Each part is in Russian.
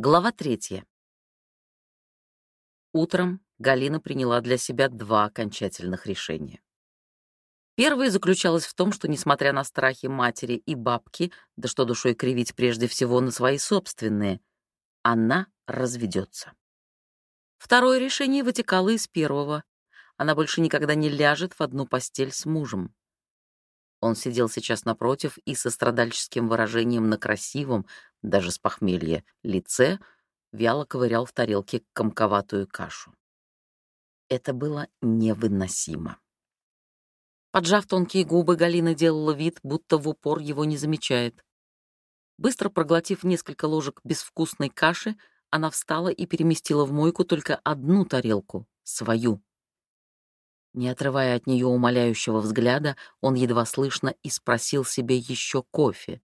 Глава третья. Утром Галина приняла для себя два окончательных решения. Первое заключалось в том, что, несмотря на страхи матери и бабки, да что душой кривить прежде всего на свои собственные, она разведется. Второе решение вытекало из первого. Она больше никогда не ляжет в одну постель с мужем. Он сидел сейчас напротив и со страдальческим выражением на красивом, даже с похмелья, лице вяло ковырял в тарелке комковатую кашу. Это было невыносимо. Поджав тонкие губы, Галина делала вид, будто в упор его не замечает. Быстро проглотив несколько ложек безвкусной каши, она встала и переместила в мойку только одну тарелку, свою. Не отрывая от нее умоляющего взгляда, он едва слышно и спросил себе еще кофе.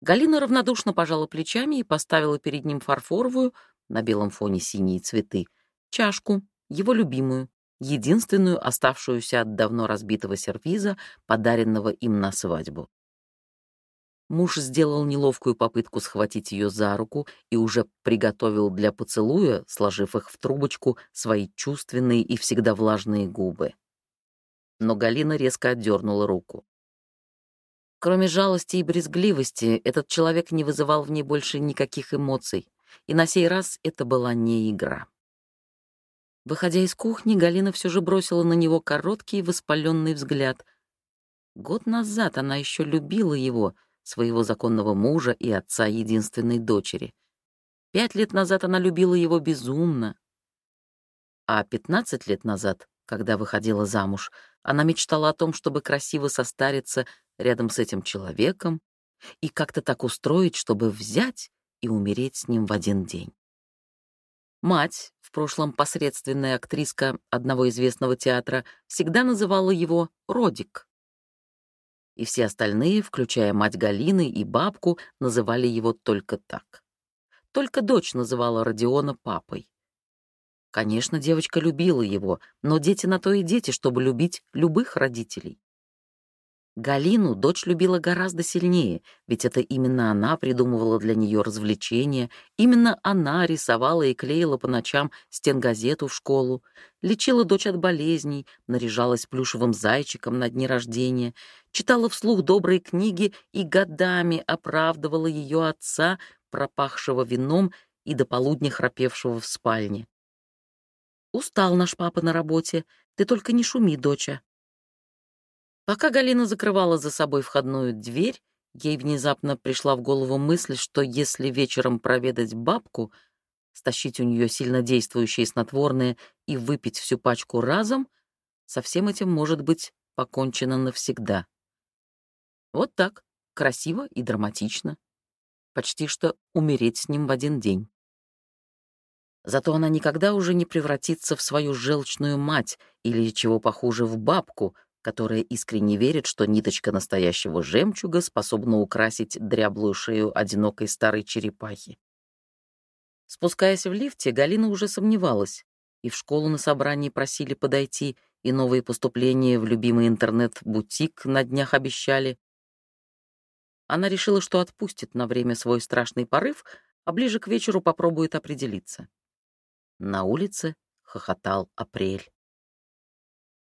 Галина равнодушно пожала плечами и поставила перед ним фарфоровую, на белом фоне синие цветы, чашку, его любимую, единственную оставшуюся от давно разбитого сервиза, подаренного им на свадьбу. Муж сделал неловкую попытку схватить ее за руку и уже приготовил для поцелуя, сложив их в трубочку, свои чувственные и всегда влажные губы. Но Галина резко отдернула руку. Кроме жалости и брезгливости, этот человек не вызывал в ней больше никаких эмоций, и на сей раз это была не игра. Выходя из кухни, Галина все же бросила на него короткий воспаленный взгляд. Год назад она еще любила его — своего законного мужа и отца единственной дочери. Пять лет назад она любила его безумно. А пятнадцать лет назад, когда выходила замуж, она мечтала о том, чтобы красиво состариться рядом с этим человеком и как-то так устроить, чтобы взять и умереть с ним в один день. Мать, в прошлом посредственная актриска одного известного театра, всегда называла его Родик и все остальные, включая мать Галины и бабку, называли его только так. Только дочь называла Родиона папой. Конечно, девочка любила его, но дети на то и дети, чтобы любить любых родителей. Галину дочь любила гораздо сильнее, ведь это именно она придумывала для нее развлечения, именно она рисовала и клеила по ночам стенгазету в школу, лечила дочь от болезней, наряжалась плюшевым зайчиком на дне рождения, читала вслух добрые книги и годами оправдывала ее отца, пропахшего вином и до полудня храпевшего в спальне. «Устал наш папа на работе, ты только не шуми, доча», Пока Галина закрывала за собой входную дверь, ей внезапно пришла в голову мысль, что если вечером проведать бабку, стащить у нее сильно действующие снотворные и выпить всю пачку разом, со всем этим может быть покончено навсегда. Вот так, красиво и драматично. Почти что умереть с ним в один день. Зато она никогда уже не превратится в свою желчную мать или, чего похуже, в бабку — которая искренне верит, что ниточка настоящего жемчуга способна украсить дряблую шею одинокой старой черепахи. Спускаясь в лифте, Галина уже сомневалась. И в школу на собрании просили подойти, и новые поступления в любимый интернет-бутик на днях обещали. Она решила, что отпустит на время свой страшный порыв, а ближе к вечеру попробует определиться. На улице хохотал апрель.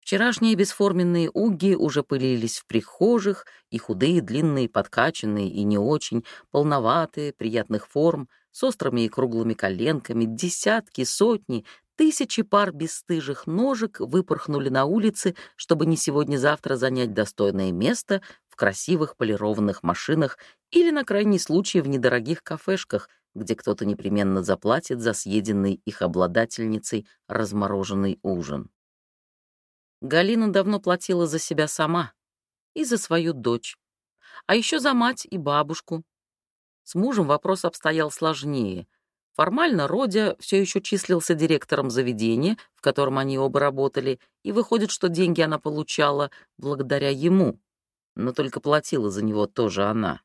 Вчерашние бесформенные уги уже пылились в прихожих, и худые, длинные, подкачанные и не очень, полноватые, приятных форм, с острыми и круглыми коленками, десятки, сотни, тысячи пар бесстыжих ножек выпорхнули на улицы, чтобы не сегодня-завтра занять достойное место в красивых полированных машинах или, на крайний случай, в недорогих кафешках, где кто-то непременно заплатит за съеденный их обладательницей размороженный ужин. Галина давно платила за себя сама и за свою дочь, а еще за мать и бабушку. С мужем вопрос обстоял сложнее. Формально Родя все еще числился директором заведения, в котором они оба работали, и выходит, что деньги она получала благодаря ему, но только платила за него тоже она.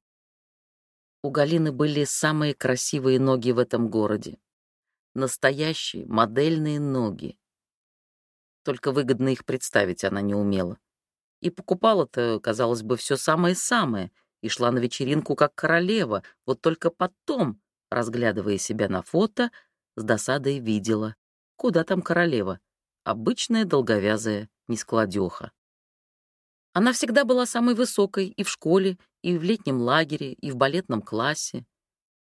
У Галины были самые красивые ноги в этом городе. Настоящие модельные ноги только выгодно их представить она не умела. И покупала-то, казалось бы, все самое-самое, и шла на вечеринку как королева, вот только потом разглядывая себя на фото, с досадой видела. Куда там королева? Обычная долговязая нескладеха. Она всегда была самой высокой и в школе, и в летнем лагере, и в балетном классе.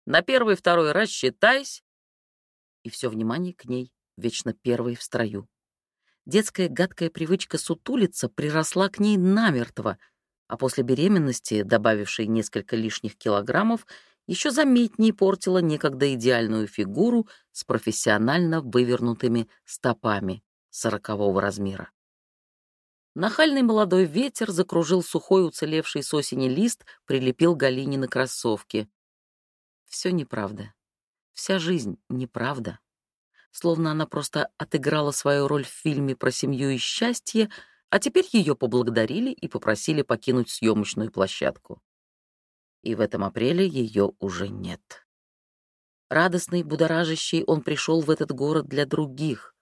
На первый-второй раз считайся. И все внимание к ней, вечно первой в строю. Детская гадкая привычка сутулиться приросла к ней намертво, а после беременности, добавившей несколько лишних килограммов, еще заметнее портила некогда идеальную фигуру с профессионально вывернутыми стопами сорокового размера. Нахальный молодой ветер закружил сухой уцелевший с осени лист, прилепил Галине на кроссовки. Все неправда. Вся жизнь неправда. Словно она просто отыграла свою роль в фильме про семью и счастье, а теперь ее поблагодарили и попросили покинуть съемочную площадку. И в этом апреле ее уже нет. Радостный, будоражащий, он пришел в этот город для других.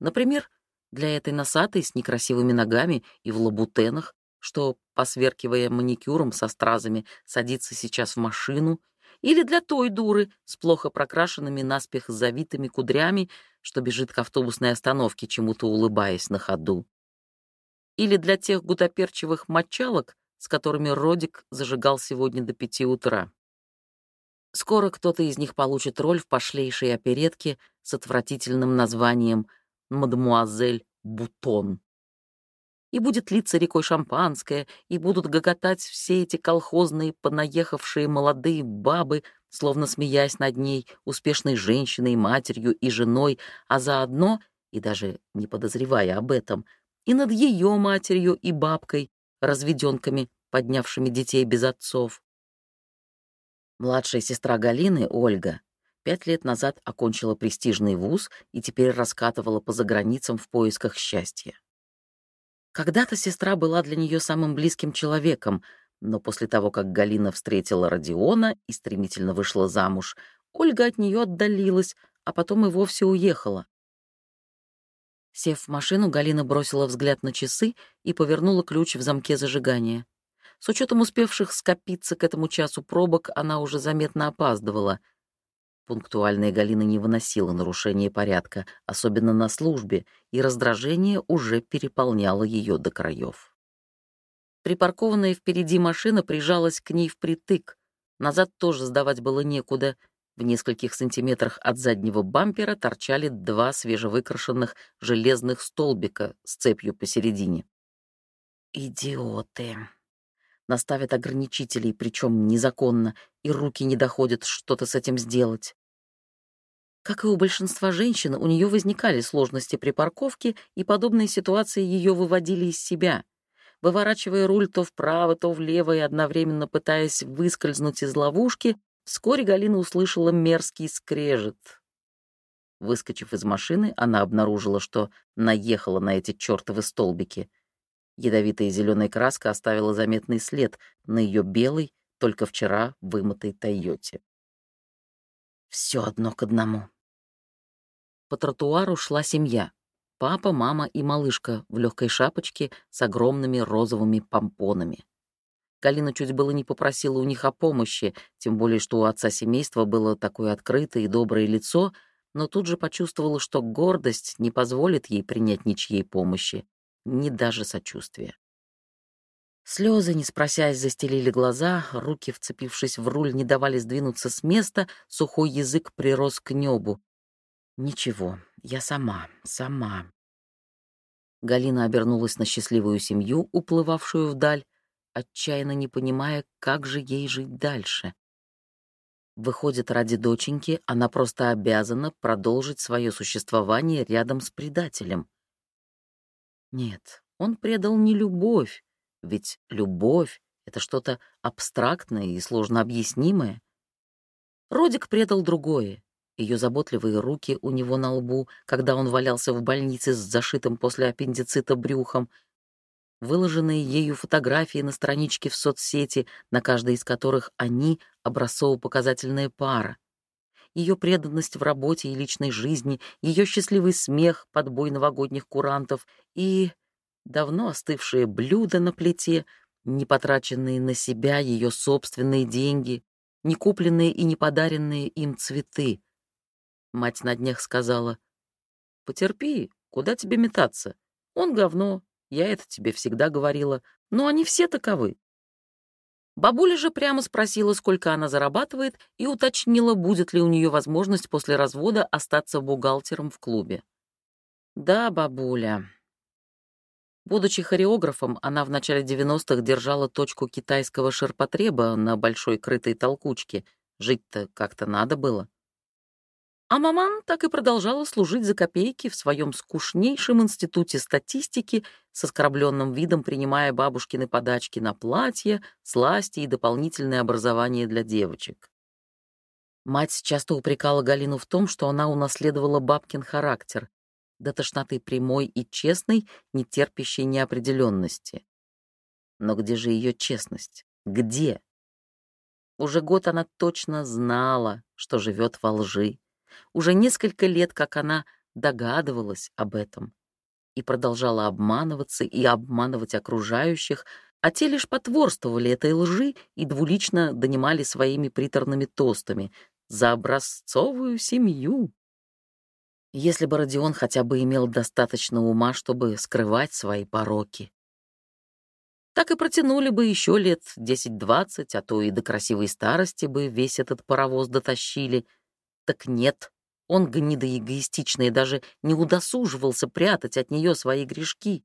Например, для этой носатой с некрасивыми ногами и в лабутенах, что, посверкивая маникюром со стразами, садится сейчас в машину, или для той дуры с плохо прокрашенными наспех завитыми кудрями, что бежит к автобусной остановке, чему-то улыбаясь на ходу. Или для тех гутоперчивых мочалок, с которыми Родик зажигал сегодня до пяти утра. Скоро кто-то из них получит роль в пошлейшей оперетке с отвратительным названием «Мадемуазель Бутон». И будет литься рекой шампанское, и будут гоготать все эти колхозные, понаехавшие молодые бабы, словно смеясь над ней, успешной женщиной, матерью и женой, а заодно, и даже не подозревая об этом, и над ее матерью и бабкой, разведенками, поднявшими детей без отцов. Младшая сестра Галины, Ольга, пять лет назад окончила престижный вуз и теперь раскатывала по заграницам в поисках счастья. Когда-то сестра была для нее самым близким человеком, но после того, как Галина встретила Родиона и стремительно вышла замуж, Ольга от нее отдалилась, а потом и вовсе уехала. Сев в машину, Галина бросила взгляд на часы и повернула ключ в замке зажигания. С учетом успевших скопиться к этому часу пробок, она уже заметно опаздывала. Пунктуальная Галина не выносила нарушения порядка, особенно на службе, и раздражение уже переполняло ее до краев. Припаркованная впереди машина прижалась к ней впритык. Назад тоже сдавать было некуда — в нескольких сантиметрах от заднего бампера торчали два свежевыкрашенных железных столбика с цепью посередине. «Идиоты!» Наставят ограничителей, причем незаконно, и руки не доходят что-то с этим сделать. Как и у большинства женщин, у нее возникали сложности при парковке, и подобные ситуации ее выводили из себя. Выворачивая руль то вправо, то влево и одновременно пытаясь выскользнуть из ловушки, Вскоре Галина услышала мерзкий скрежет. Выскочив из машины, она обнаружила, что наехала на эти чертовы столбики. Ядовитая зеленая краска оставила заметный след на ее белой, только вчера вымытой Тойоте. Все одно к одному. По тротуару шла семья. Папа, мама и малышка в легкой шапочке с огромными розовыми помпонами. Галина чуть было не попросила у них о помощи, тем более что у отца семейства было такое открытое и доброе лицо, но тут же почувствовала, что гордость не позволит ей принять ничьей помощи, ни даже сочувствия. Слезы, не спросясь, застелили глаза, руки, вцепившись в руль, не давали сдвинуться с места, сухой язык прирос к небу. «Ничего, я сама, сама». Галина обернулась на счастливую семью, уплывавшую вдаль, отчаянно не понимая, как же ей жить дальше. Выходит, ради доченьки она просто обязана продолжить свое существование рядом с предателем. Нет, он предал не любовь, ведь любовь — это что-то абстрактное и сложно объяснимое. Родик предал другое. Ее заботливые руки у него на лбу, когда он валялся в больнице с зашитым после аппендицита брюхом — выложенные ею фотографии на страничке в соцсети, на каждой из которых они — образцово-показательная пара. Ее преданность в работе и личной жизни, ее счастливый смех под бой новогодних курантов и давно остывшие блюда на плите, не потраченные на себя ее собственные деньги, не купленные и не подаренные им цветы. Мать на днях сказала, «Потерпи, куда тебе метаться? Он говно, я это тебе всегда говорила, но они все таковы». Бабуля же прямо спросила, сколько она зарабатывает, и уточнила, будет ли у нее возможность после развода остаться бухгалтером в клубе. «Да, бабуля». Будучи хореографом, она в начале 90-х держала точку китайского ширпотреба на большой крытой толкучке. Жить-то как-то надо было. А маман так и продолжала служить за копейки в своем скучнейшем институте статистики с оскорбленным видом, принимая бабушкины подачки на платье, сласти и дополнительное образование для девочек. Мать часто упрекала Галину в том, что она унаследовала бабкин характер, до тошноты прямой и честной, не терпящей неопределенности. Но где же ее честность? Где? Уже год она точно знала, что живет во лжи. Уже несколько лет, как она догадывалась об этом и продолжала обманываться и обманывать окружающих, а те лишь потворствовали этой лжи и двулично донимали своими приторными тостами за образцовую семью. Если бы Родион хотя бы имел достаточно ума, чтобы скрывать свои пороки. Так и протянули бы еще лет 10-20, а то и до красивой старости бы весь этот паровоз дотащили — так нет, он гнида эгоистичный даже не удосуживался прятать от нее свои грешки.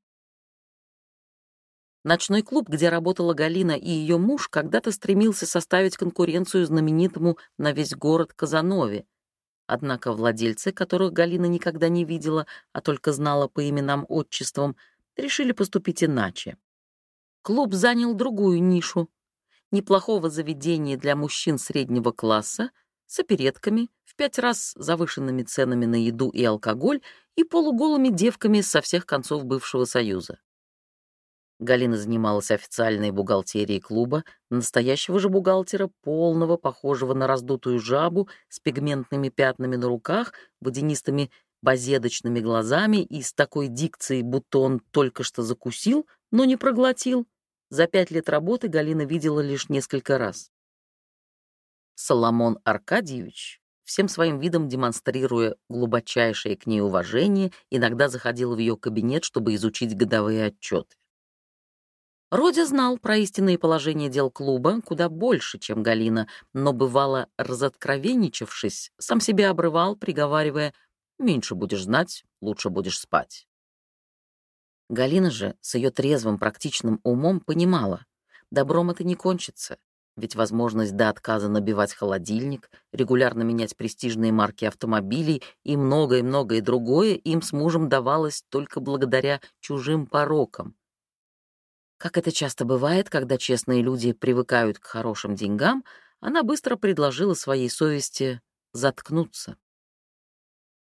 Ночной клуб, где работала Галина и ее муж, когда-то стремился составить конкуренцию знаменитому на весь город Казанове. Однако владельцы, которых Галина никогда не видела, а только знала по именам-отчествам, решили поступить иначе. Клуб занял другую нишу. Неплохого заведения для мужчин среднего класса — с оперетками, в пять раз завышенными ценами на еду и алкоголь и полуголыми девками со всех концов бывшего Союза. Галина занималась официальной бухгалтерией клуба, настоящего же бухгалтера, полного, похожего на раздутую жабу, с пигментными пятнами на руках, водянистыми базедочными глазами и с такой дикцией, будто он только что закусил, но не проглотил. За пять лет работы Галина видела лишь несколько раз. Соломон Аркадьевич, всем своим видом демонстрируя глубочайшее к ней уважение, иногда заходил в ее кабинет, чтобы изучить годовые отчеты. Родя знал про истинные положения дел клуба куда больше, чем Галина, но бывало, разоткровенничавшись, сам себя обрывал, приговаривая «меньше будешь знать, лучше будешь спать». Галина же с ее трезвым практичным умом понимала, добром это не кончится, ведь возможность до отказа набивать холодильник, регулярно менять престижные марки автомобилей и многое-многое другое им с мужем давалось только благодаря чужим порокам. Как это часто бывает, когда честные люди привыкают к хорошим деньгам, она быстро предложила своей совести заткнуться.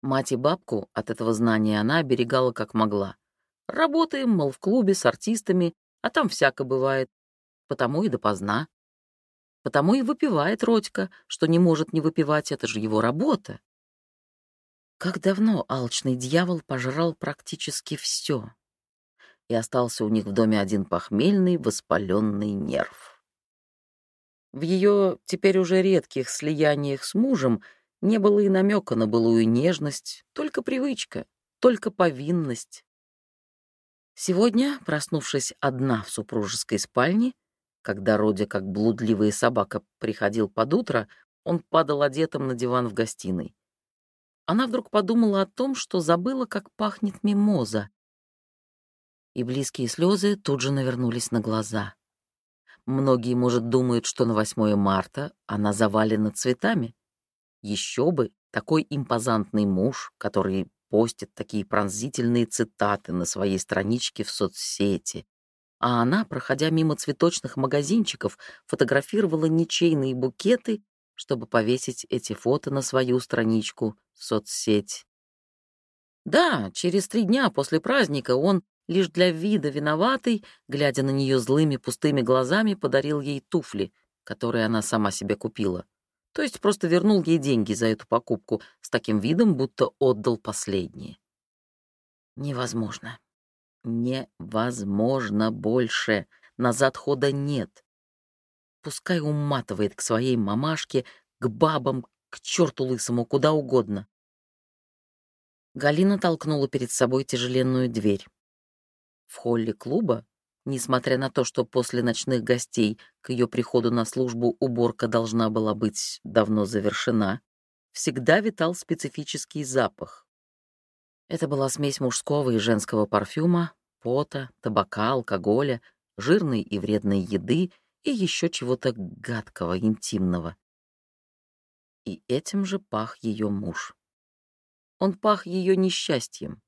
Мать и бабку от этого знания она оберегала как могла. Работаем, мол, в клубе с артистами, а там всяко бывает, потому и допоздна. Потому и выпивает Родька, что не может не выпивать, это же его работа. Как давно алчный дьявол пожрал практически все, и остался у них в доме один похмельный, воспаленный нерв. В ее теперь уже редких слияниях с мужем не было и намека на былую нежность, только привычка, только повинность. Сегодня, проснувшись одна в супружеской спальне, когда Родя, как блудливая собака, приходил под утро, он падал одетым на диван в гостиной. Она вдруг подумала о том, что забыла, как пахнет мимоза. И близкие слезы тут же навернулись на глаза. Многие, может, думают, что на 8 марта она завалена цветами. Еще бы, такой импозантный муж, который постит такие пронзительные цитаты на своей страничке в соцсети, а она, проходя мимо цветочных магазинчиков, фотографировала ничейные букеты, чтобы повесить эти фото на свою страничку в соцсеть. Да, через три дня после праздника он, лишь для вида виноватый, глядя на нее злыми пустыми глазами, подарил ей туфли, которые она сама себе купила. То есть просто вернул ей деньги за эту покупку с таким видом, будто отдал последние. Невозможно. Невозможно больше. Назад хода нет. Пускай уматывает к своей мамашке, к бабам, к черту лысому, куда угодно. Галина толкнула перед собой тяжеленную дверь. В холле клуба, несмотря на то, что после ночных гостей к ее приходу на службу уборка должна была быть давно завершена, всегда витал специфический запах. Это была смесь мужского и женского парфюма, пота, табака, алкоголя, жирной и вредной еды и еще чего-то гадкого, интимного. И этим же пах ее муж. Он пах ее несчастьем,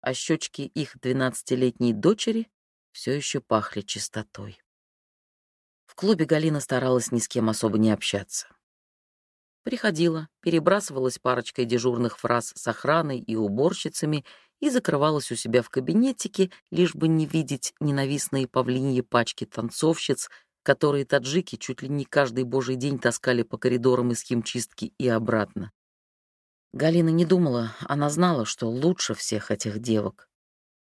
а щечки их двенадцатилетней дочери все еще пахли чистотой. В клубе Галина старалась ни с кем особо не общаться. Приходила, перебрасывалась парочкой дежурных фраз с охраной и уборщицами и закрывалась у себя в кабинетике, лишь бы не видеть ненавистные павлиньи пачки танцовщиц, которые таджики чуть ли не каждый божий день таскали по коридорам из химчистки и обратно. Галина не думала, она знала, что лучше всех этих девок.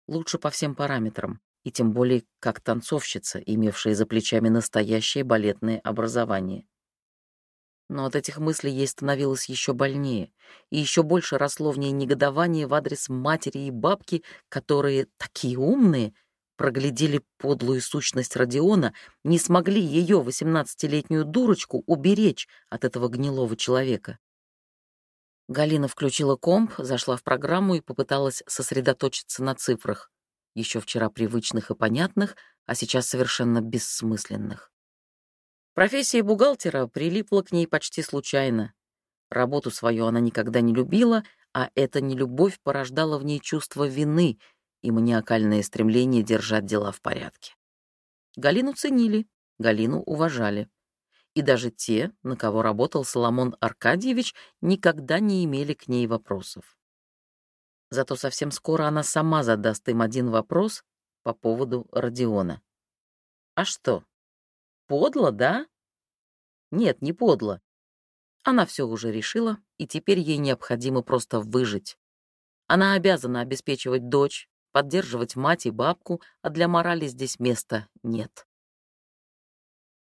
Лучше по всем параметрам, и тем более как танцовщица, имевшая за плечами настоящее балетное образование. Но от этих мыслей ей становилось еще больнее, и еще больше росло в ней негодование в адрес матери и бабки, которые, такие умные, проглядели подлую сущность Родиона, не смогли ее, восемнадцатилетнюю дурочку, уберечь от этого гнилого человека. Галина включила комп, зашла в программу и попыталась сосредоточиться на цифрах, еще вчера привычных и понятных, а сейчас совершенно бессмысленных. Профессия бухгалтера прилипла к ней почти случайно. Работу свою она никогда не любила, а эта нелюбовь порождала в ней чувство вины и маниакальное стремление держать дела в порядке. Галину ценили, Галину уважали и даже те, на кого работал Соломон Аркадьевич, никогда не имели к ней вопросов. Зато совсем скоро она сама задаст им один вопрос по поводу Родиона. А что? Подло, да? Нет, не подло. Она все уже решила, и теперь ей необходимо просто выжить. Она обязана обеспечивать дочь, поддерживать мать и бабку, а для морали здесь места нет.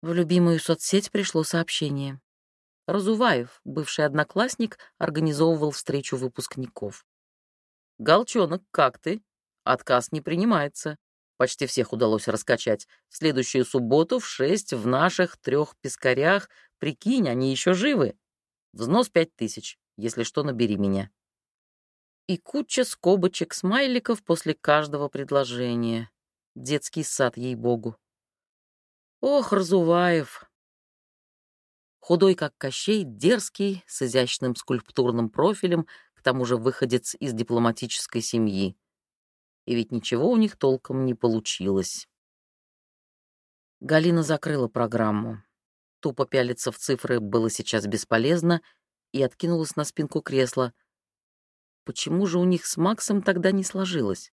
В любимую соцсеть пришло сообщение. Разуваев, бывший одноклассник, организовывал встречу выпускников. «Галчонок, как ты? Отказ не принимается. Почти всех удалось раскачать. В следующую субботу в шесть в наших трех пескарях. Прикинь, они еще живы. Взнос пять тысяч. Если что, набери меня». И куча скобочек, смайликов после каждого предложения. Детский сад, ей-богу. Ох, Разуваев! Худой, как Кощей, дерзкий, с изящным скульптурным профилем, к тому же выходец из дипломатической семьи. И ведь ничего у них толком не получилось. Галина закрыла программу. Тупо пялиться в цифры было сейчас бесполезно и откинулась на спинку кресла. Почему же у них с Максом тогда не сложилось?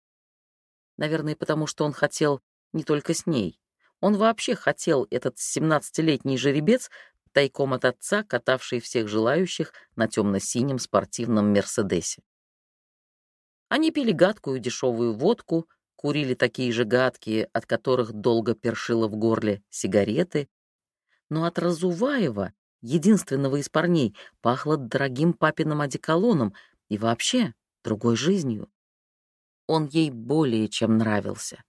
Наверное, потому что он хотел не только с ней. Он вообще хотел этот семнадцатилетний жеребец тайком от отца, катавший всех желающих на темно-синем спортивном «Мерседесе». Они пили гадкую дешевую водку, курили такие же гадкие, от которых долго першило в горле, сигареты. Но от Разуваева, единственного из парней, пахло дорогим папиным одеколоном и вообще другой жизнью. Он ей более чем нравился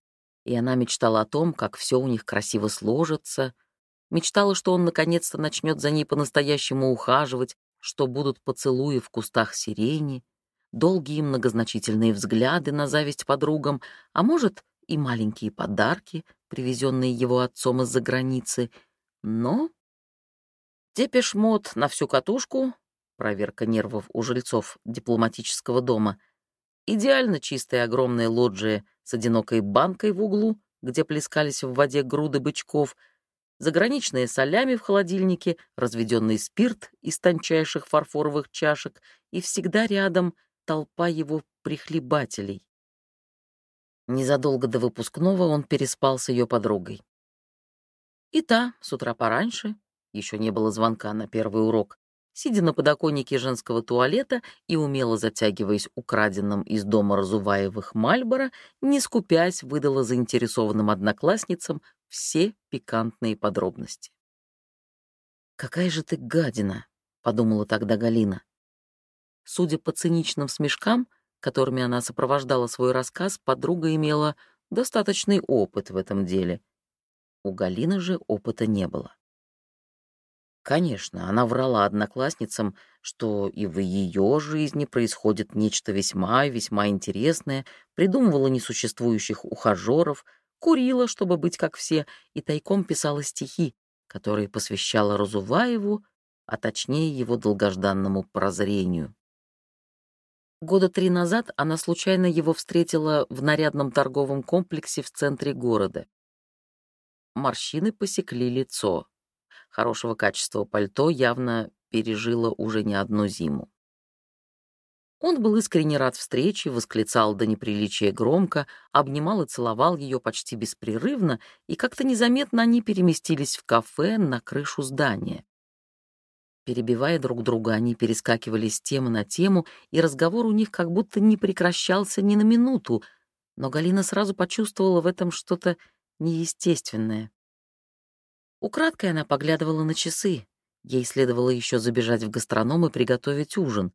и она мечтала о том, как все у них красиво сложится, мечтала, что он наконец-то начнет за ней по-настоящему ухаживать, что будут поцелуи в кустах сирени, долгие многозначительные взгляды на зависть подругам, а может, и маленькие подарки, привезенные его отцом из-за границы. Но Депешмот на всю катушку, проверка нервов у жильцов дипломатического дома, идеально чистая огромная лоджия с одинокой банкой в углу, где плескались в воде груды бычков, заграничные солями в холодильнике, разведенный спирт из тончайших фарфоровых чашек и всегда рядом толпа его прихлебателей. Незадолго до выпускного он переспал с ее подругой. И та, с утра пораньше, еще не было звонка на первый урок, сидя на подоконнике женского туалета и умело затягиваясь украденным из дома Разуваевых Мальбора, не скупясь, выдала заинтересованным одноклассницам все пикантные подробности. «Какая же ты гадина!» — подумала тогда Галина. Судя по циничным смешкам, которыми она сопровождала свой рассказ, подруга имела достаточный опыт в этом деле. У Галины же опыта не было. Конечно, она врала одноклассницам, что и в ее жизни происходит нечто весьма и весьма интересное, придумывала несуществующих ухажеров, курила, чтобы быть как все, и тайком писала стихи, которые посвящала Разуваеву, а точнее его долгожданному прозрению. Года три назад она случайно его встретила в нарядном торговом комплексе в центре города. Морщины посекли лицо. Хорошего качества пальто явно пережило уже не одну зиму. Он был искренне рад встрече, восклицал до неприличия громко, обнимал и целовал ее почти беспрерывно, и как-то незаметно они переместились в кафе на крышу здания. Перебивая друг друга, они перескакивали с темы на тему, и разговор у них как будто не прекращался ни на минуту, но Галина сразу почувствовала в этом что-то неестественное. Украдкой она поглядывала на часы. Ей следовало еще забежать в гастроном и приготовить ужин.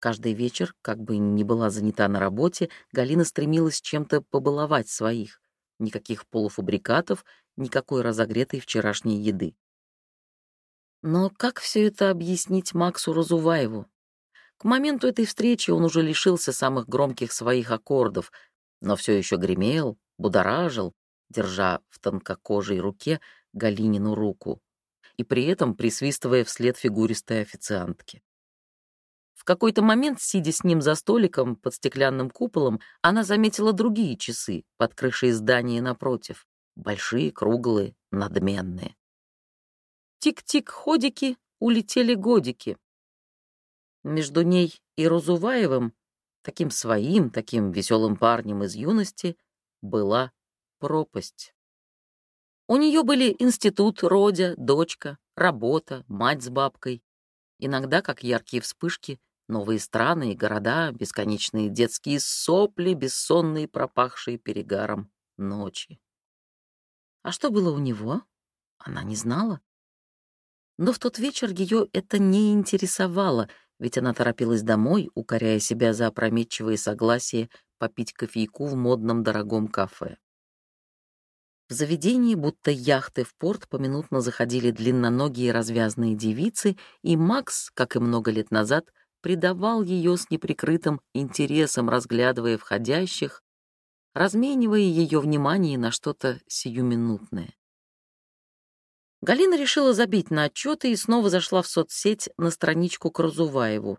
Каждый вечер, как бы ни была занята на работе, Галина стремилась чем-то побаловать своих. Никаких полуфабрикатов, никакой разогретой вчерашней еды. Но как все это объяснить Максу Разуваеву? К моменту этой встречи он уже лишился самых громких своих аккордов, но все еще гремел, будоражил, держа в тонкокожей руке Галинину руку и при этом присвистывая вслед фигуристой официантке. В какой-то момент, сидя с ним за столиком под стеклянным куполом, она заметила другие часы под крышей здания напротив, большие, круглые, надменные. Тик-тик-ходики, улетели годики. Между ней и Розуваевым, таким своим, таким веселым парнем из юности, была пропасть. У нее были институт, родя, дочка, работа, мать с бабкой. Иногда, как яркие вспышки, новые страны и города, бесконечные детские сопли, бессонные, пропахшие перегаром ночи. А что было у него? Она не знала. Но в тот вечер ее это не интересовало, ведь она торопилась домой, укоряя себя за опрометчивые согласия попить кофейку в модном дорогом кафе. В заведении, будто яхты в порт, поминутно заходили длинноногие развязные девицы, и Макс, как и много лет назад, предавал ее с неприкрытым интересом, разглядывая входящих, разменивая ее внимание на что-то сиюминутное. Галина решила забить на отчеты и снова зашла в соцсеть на страничку к Разуваеву.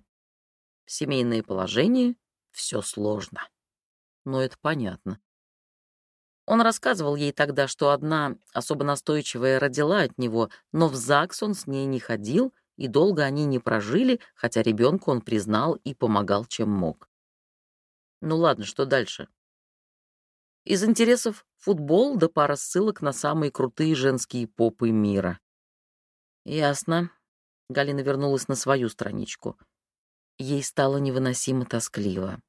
Семейное положение — все сложно. Но это понятно. Он рассказывал ей тогда, что одна особо настойчивая родила от него, но в ЗАГС он с ней не ходил, и долго они не прожили, хотя ребенку он признал и помогал, чем мог. Ну ладно, что дальше? Из интересов футбол да пара ссылок на самые крутые женские попы мира. Ясно. Галина вернулась на свою страничку. Ей стало невыносимо тоскливо.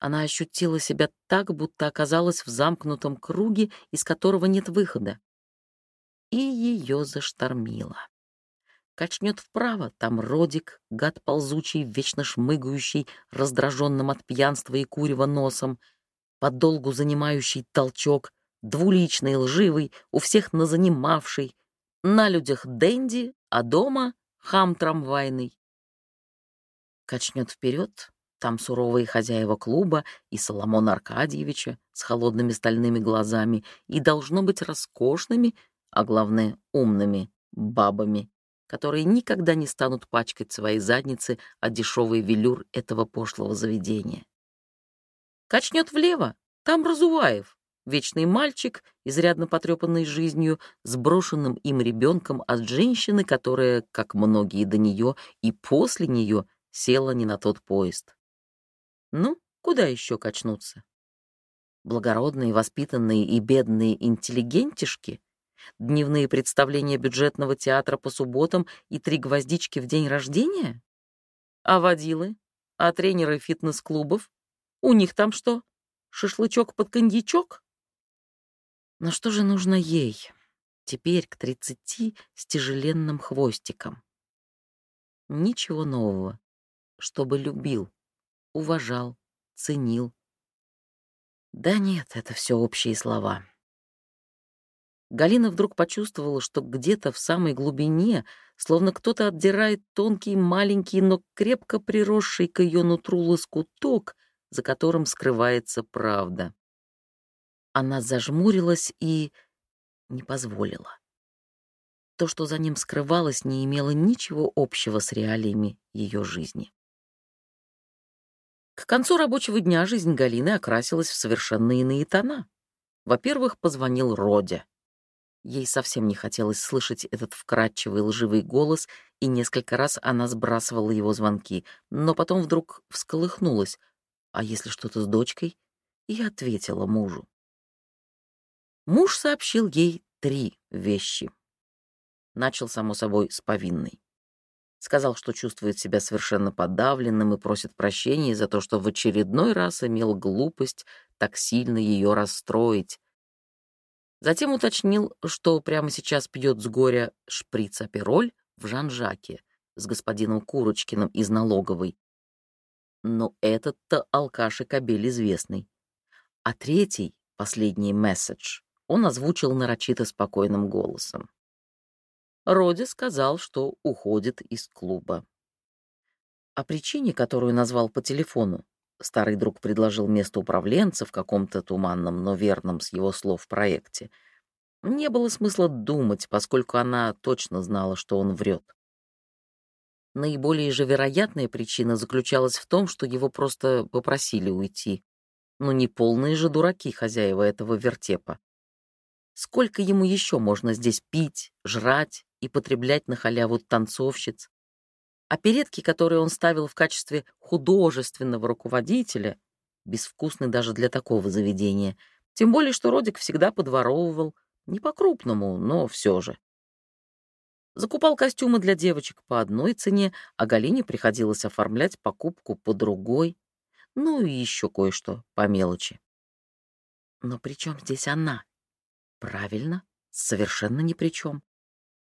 Она ощутила себя так, будто оказалась в замкнутом круге, из которого нет выхода. И ее заштормило. Качнет вправо, там Родик, гад ползучий, вечно шмыгающий, раздраженным от пьянства и курева носом — подолгу занимающий толчок, двуличный, лживый, у всех назанимавший, на людях денди, а дома хам трамвайный. Качнет вперед, там суровые хозяева клуба и Соломон Аркадьевича с холодными стальными глазами и должно быть роскошными, а главное умными бабами, которые никогда не станут пачкать свои задницы о дешевый велюр этого пошлого заведения. Качнет влево, там Разуваев, вечный мальчик, изрядно потрепанный жизнью, сброшенным им ребенком от женщины, которая, как многие до нее и после нее, села не на тот поезд. Ну, куда еще качнуться? Благородные, воспитанные и бедные интеллигентишки, дневные представления бюджетного театра по субботам и три гвоздички в день рождения? А водилы? А тренеры фитнес-клубов? У них там что? Шашлычок под коньячок? Но что же нужно ей? Теперь к тридцати с тяжеленным хвостиком. Ничего нового. Чтобы любил, уважал, ценил. Да нет, это все общие слова. Галина вдруг почувствовала, что где-то в самой глубине, словно кто-то отдирает тонкий, маленький, но крепко приросший к ее нутру лоскуток, за которым скрывается правда. Она зажмурилась и не позволила. То, что за ним скрывалось, не имело ничего общего с реалиями ее жизни. К концу рабочего дня жизнь Галины окрасилась в совершенно иные тона. Во-первых, позвонил Родя. Ей совсем не хотелось слышать этот вкрадчивый лживый голос, и несколько раз она сбрасывала его звонки, но потом вдруг всколыхнулась. А если что-то с дочкой? И ответила мужу. Муж сообщил ей три вещи. Начал, само собой, с повинной. Сказал, что чувствует себя совершенно подавленным и просит прощения за то, что в очередной раз имел глупость так сильно ее расстроить, Затем уточнил, что прямо сейчас пьет с горя шприц-апероль в Жан-Жаке с господином Курочкиным из налоговой. Но этот-то алкаш и кобель известный. А третий, последний месседж, он озвучил нарочито спокойным голосом. Роди сказал, что уходит из клуба. О причине, которую назвал по телефону, Старый друг предложил место управленца в каком-то туманном, но верном с его слов проекте. Не было смысла думать, поскольку она точно знала, что он врет. Наиболее же вероятная причина заключалась в том, что его просто попросили уйти. Ну не полные же дураки хозяева этого вертепа. Сколько ему еще можно здесь пить, жрать и потреблять на халяву танцовщиц? Оперетки, которые он ставил в качестве художественного руководителя, безвкусны даже для такого заведения, тем более что Родик всегда подворовывал, не по-крупному, но все же. Закупал костюмы для девочек по одной цене, а Галине приходилось оформлять покупку по другой, ну и еще кое-что по мелочи. Но при чем здесь она? Правильно, совершенно ни при чем.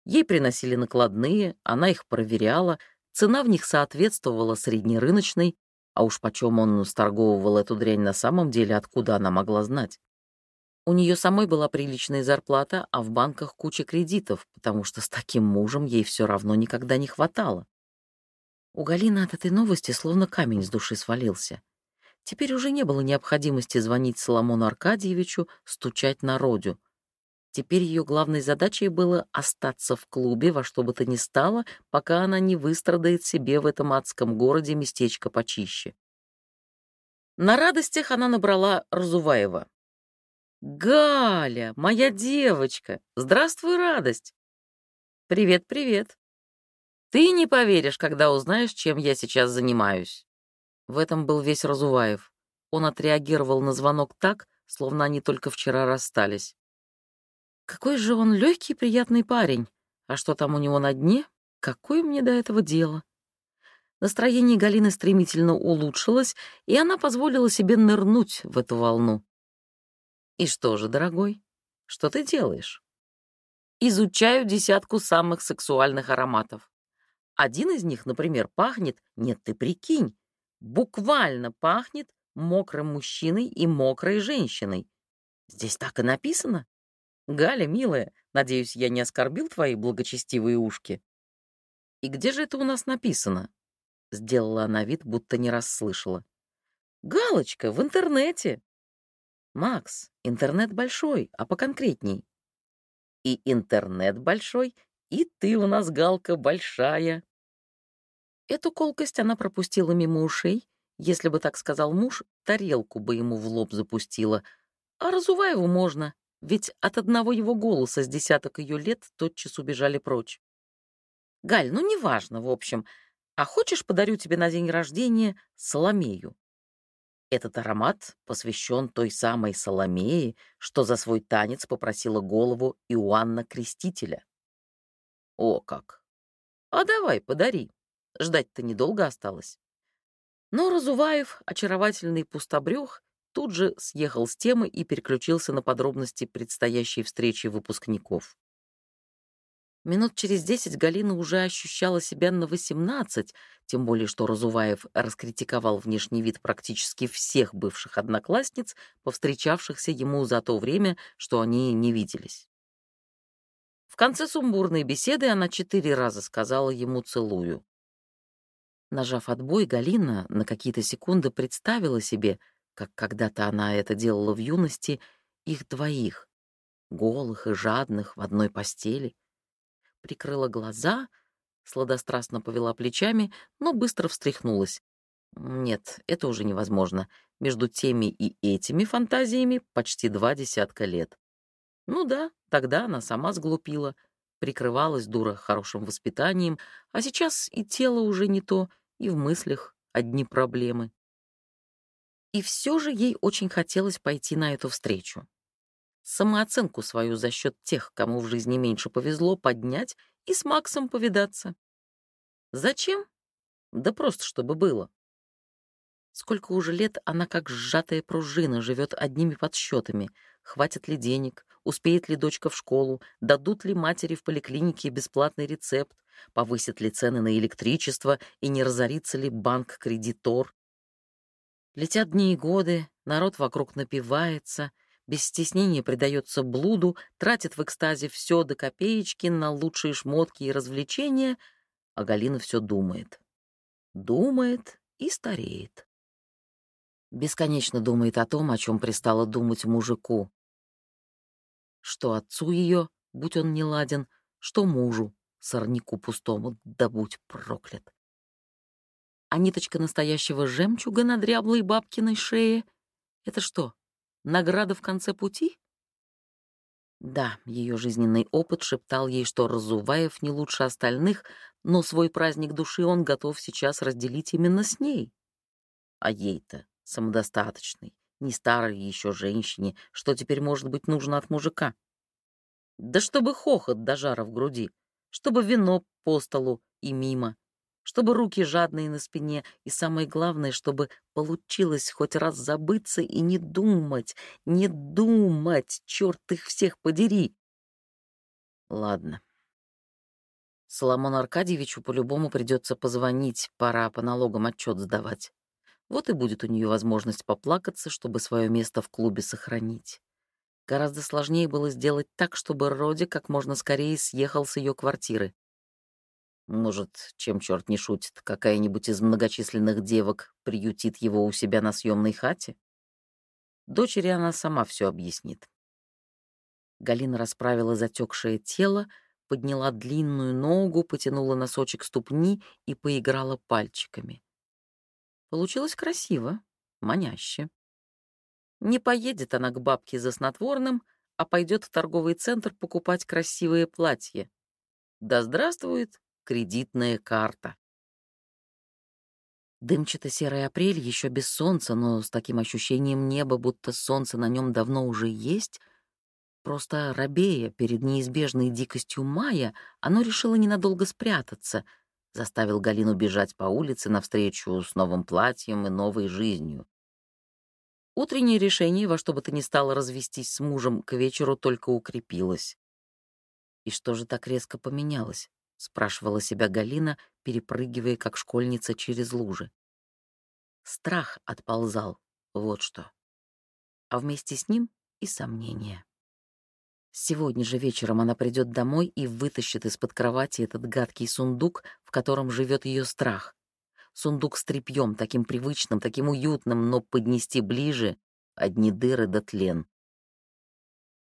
Ей приносили накладные, она их проверяла — Цена в них соответствовала среднерыночной, а уж почем он сторговывал эту дрянь на самом деле, откуда она могла знать? У нее самой была приличная зарплата, а в банках куча кредитов, потому что с таким мужем ей все равно никогда не хватало. У Галины от этой новости словно камень с души свалился. Теперь уже не было необходимости звонить Соломону Аркадьевичу, стучать на Родю. Теперь ее главной задачей было остаться в клубе во что бы то ни стало, пока она не выстрадает себе в этом адском городе местечко почище. На радостях она набрала Разуваева. «Галя, моя девочка! Здравствуй, радость!» «Привет, привет!» «Ты не поверишь, когда узнаешь, чем я сейчас занимаюсь!» В этом был весь Разуваев. Он отреагировал на звонок так, словно они только вчера расстались. Какой же он легкий приятный парень. А что там у него на дне? Какое мне до этого дело? Настроение Галины стремительно улучшилось, и она позволила себе нырнуть в эту волну. «И что же, дорогой, что ты делаешь?» «Изучаю десятку самых сексуальных ароматов. Один из них, например, пахнет, нет, ты прикинь, буквально пахнет мокрым мужчиной и мокрой женщиной. Здесь так и написано. Галя, милая, надеюсь, я не оскорбил твои благочестивые ушки. И где же это у нас написано? Сделала она вид, будто не расслышала. Галочка, в интернете. Макс, интернет большой, а поконкретней. И интернет большой, и ты у нас, Галка, большая. Эту колкость она пропустила мимо ушей. Если бы так сказал муж, тарелку бы ему в лоб запустила. А Разуваеву можно, ведь от одного его голоса с десяток ее лет тотчас убежали прочь. «Галь, ну неважно, в общем. А хочешь, подарю тебе на день рождения Соломею?» Этот аромат посвящен той самой Соломее, что за свой танец попросила голову Иоанна Крестителя. О как! А давай, подари. Ждать-то недолго осталось. Но Разуваев, очаровательный пустобрех, тут же съехал с темы и переключился на подробности предстоящей встречи выпускников. Минут через десять Галина уже ощущала себя на восемнадцать, тем более что Разуваев раскритиковал внешний вид практически всех бывших одноклассниц, повстречавшихся ему за то время, что они не виделись. В конце сумбурной беседы она четыре раза сказала ему «целую». Нажав отбой, Галина на какие-то секунды представила себе, как когда-то она это делала в юности, их двоих, голых и жадных в одной постели — прикрыла глаза, сладострастно повела плечами, но быстро встряхнулась. Нет, это уже невозможно. Между теми и этими фантазиями почти два десятка лет. Ну да, тогда она сама сглупила, прикрывалась дура хорошим воспитанием, а сейчас и тело уже не то, и в мыслях одни проблемы. И все же ей очень хотелось пойти на эту встречу самооценку свою за счет тех, кому в жизни меньше повезло, поднять и с Максом повидаться. Зачем? Да просто чтобы было. Сколько уже лет она как сжатая пружина живет одними подсчетами. Хватит ли денег, успеет ли дочка в школу, дадут ли матери в поликлинике бесплатный рецепт, повысят ли цены на электричество и не разорится ли банк-кредитор. Летят дни и годы, народ вокруг напивается — без стеснения предается блуду, тратит в экстазе все до копеечки на лучшие шмотки и развлечения, а Галина все думает. Думает и стареет. Бесконечно думает о том, о чем пристало думать мужику. Что отцу ее, будь он не ладен, что мужу, сорняку пустому, да будь проклят. А ниточка настоящего жемчуга на дряблой бабкиной шее — это что, Награда в конце пути? Да, ее жизненный опыт шептал ей, что Разуваев не лучше остальных, но свой праздник души он готов сейчас разделить именно с ней. А ей-то, самодостаточной, не старой еще женщине, что теперь может быть нужно от мужика? Да чтобы хохот до жара в груди, чтобы вино по столу и мимо, чтобы руки жадные на спине, и самое главное, чтобы получилось хоть раз забыться и не думать, не думать, черт их всех подери. Ладно. Соломону Аркадьевичу по-любому придется позвонить, пора по налогам отчет сдавать. Вот и будет у нее возможность поплакаться, чтобы свое место в клубе сохранить. Гораздо сложнее было сделать так, чтобы Роди как можно скорее съехал с ее квартиры. Может, чем черт не шутит, какая-нибудь из многочисленных девок приютит его у себя на съемной хате? Дочери она сама все объяснит. Галина расправила затекшее тело, подняла длинную ногу, потянула носочек ступни и поиграла пальчиками. Получилось красиво, маняще. Не поедет она к бабке за снотворным, а пойдет в торговый центр покупать красивые платья. Да здравствует кредитная карта. Дымчато-серый апрель еще без солнца, но с таким ощущением неба, будто солнце на нем давно уже есть. Просто рабея перед неизбежной дикостью мая, оно решило ненадолго спрятаться, заставил Галину бежать по улице навстречу с новым платьем и новой жизнью. Утреннее решение во что бы то ни стало развестись с мужем к вечеру только укрепилось. И что же так резко поменялось? — спрашивала себя Галина, перепрыгивая, как школьница, через лужи. Страх отползал, вот что. А вместе с ним и сомнения. Сегодня же вечером она придет домой и вытащит из-под кровати этот гадкий сундук, в котором живет ее страх. Сундук с тряпьем, таким привычным, таким уютным, но поднести ближе — одни дыры да тлен.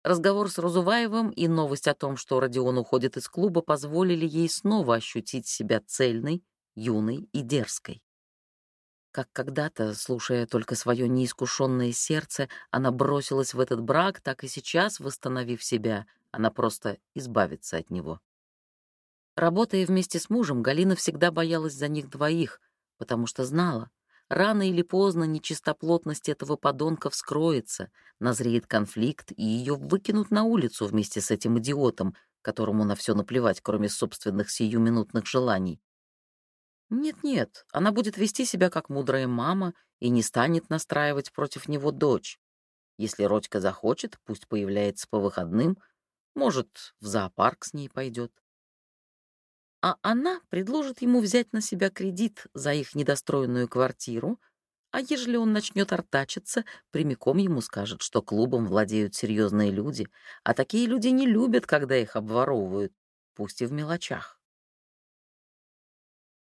Разговор с Разуваевым и новость о том, что Родион уходит из клуба, позволили ей снова ощутить себя цельной, юной и дерзкой. Как когда-то, слушая только свое неискушенное сердце, она бросилась в этот брак, так и сейчас, восстановив себя, она просто избавится от него. Работая вместе с мужем, Галина всегда боялась за них двоих, потому что знала, Рано или поздно нечистоплотность этого подонка вскроется, назреет конфликт, и ее выкинут на улицу вместе с этим идиотом, которому на все наплевать, кроме собственных сиюминутных желаний. Нет-нет, она будет вести себя как мудрая мама и не станет настраивать против него дочь. Если Родька захочет, пусть появляется по выходным, может, в зоопарк с ней пойдет. А она предложит ему взять на себя кредит за их недостроенную квартиру, а ежели он начнет артачиться, прямиком ему скажет, что клубом владеют серьезные люди, а такие люди не любят, когда их обворовывают, пусть и в мелочах.